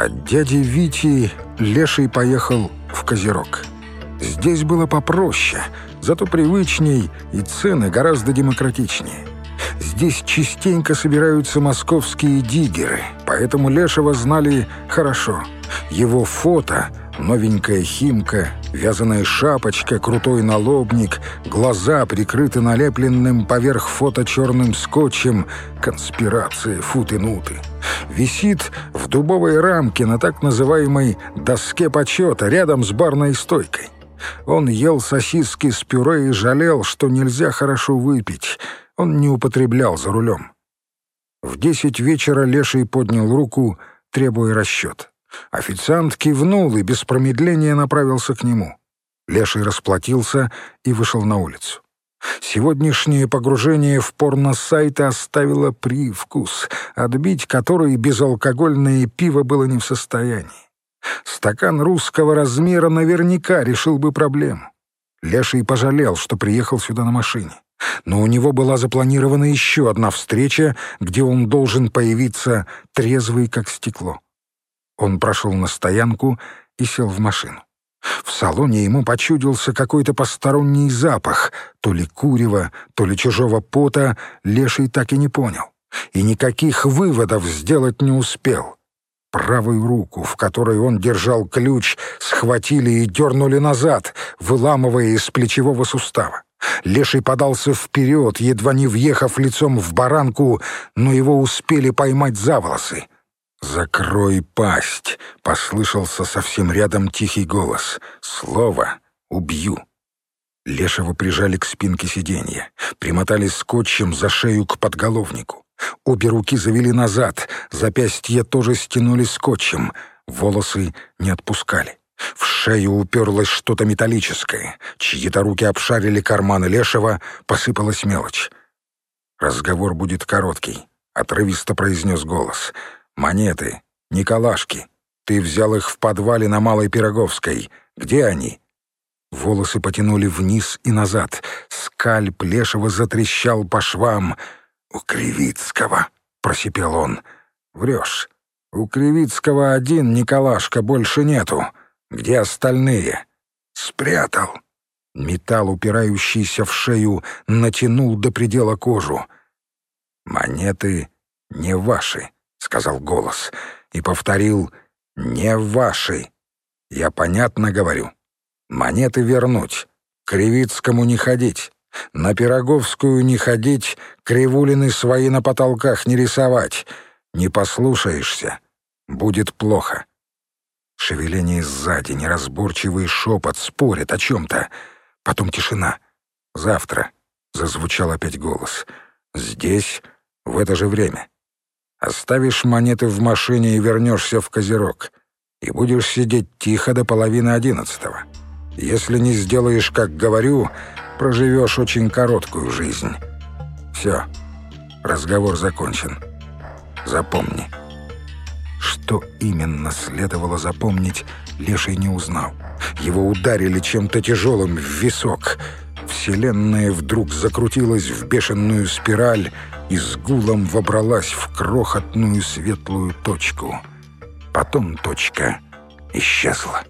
От дяди Вити Леший поехал в Козерог. Здесь было попроще, зато привычней и цены гораздо демократичнее. Здесь частенько собираются московские диггеры, поэтому Лешего знали хорошо. Его фото Новенькая химка, вязаная шапочка, крутой налобник, глаза прикрыты налепленным поверх фото черным скотчем. Конспирация, футы-нуты. Висит в дубовой рамке на так называемой «доске почета» рядом с барной стойкой. Он ел сосиски с пюре и жалел, что нельзя хорошо выпить. Он не употреблял за рулем. В десять вечера Леший поднял руку, требуя расчет. Официант кивнул и без промедления направился к нему. Леший расплатился и вышел на улицу. Сегодняшнее погружение в порно-сайты оставило привкус, отбить который безалкогольное пиво было не в состоянии. Стакан русского размера наверняка решил бы проблему. Леший пожалел, что приехал сюда на машине. Но у него была запланирована еще одна встреча, где он должен появиться трезвый, как стекло. Он прошел на стоянку и сел в машину. В салоне ему почудился какой-то посторонний запах, то ли курева, то ли чужого пота, Леший так и не понял. И никаких выводов сделать не успел. Правую руку, в которой он держал ключ, схватили и дернули назад, выламывая из плечевого сустава. Леший подался вперед, едва не въехав лицом в баранку, но его успели поймать за волосы. «Закрой пасть!» — послышался совсем рядом тихий голос. «Слово! Убью!» Лешего прижали к спинке сиденья, примотали скотчем за шею к подголовнику. Обе руки завели назад, запястья тоже стянули скотчем, волосы не отпускали. В шею уперлось что-то металлическое, чьи-то руки обшарили карманы Лешего, посыпалась мелочь. «Разговор будет короткий», — отрывисто произнес голос — Монеты, Николашки. Ты взял их в подвале на Малой Пироговской. Где они?» Волосы потянули вниз и назад. Скаль Плешева затрещал по швам. «У Кривицкого», — просипел он. «Врешь. У Кривицкого один Николашка, больше нету. Где остальные?» «Спрятал». Металл, упирающийся в шею, натянул до предела кожу. «Монеты не ваши», — сказал голос, и повторил «Не ваши». Я понятно говорю. Монеты вернуть, Кривицкому не ходить, на Пироговскую не ходить, кривулины свои на потолках не рисовать. Не послушаешься, будет плохо. Шевеление сзади, неразборчивый шепот, спорит о чем-то. Потом тишина. «Завтра», — зазвучал опять голос. «Здесь, в это же время». Оставишь монеты в машине и вернешься в Козерог. И будешь сидеть тихо до половины одиннадцатого. Если не сделаешь, как говорю, проживешь очень короткую жизнь. Все, разговор закончен. Запомни. Что именно следовало запомнить, Леший не узнал. Его ударили чем-то тяжелым в висок. Вселенная вдруг закрутилась в бешеную спираль, и с гулом вобралась в крохотную светлую точку. Потом точка исчезла.